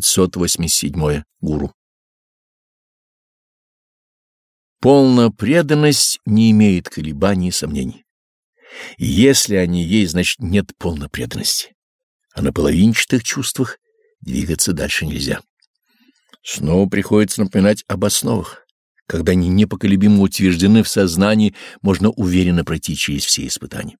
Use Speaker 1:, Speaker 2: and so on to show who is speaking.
Speaker 1: 587. Гуру. Полная преданность не имеет колебаний и сомнений. Если они есть, значит нет полной преданности. А на половинчатых чувствах двигаться дальше нельзя. Снова приходится напоминать об основах. Когда они непоколебимо утверждены в сознании, можно уверенно пройти через все испытания.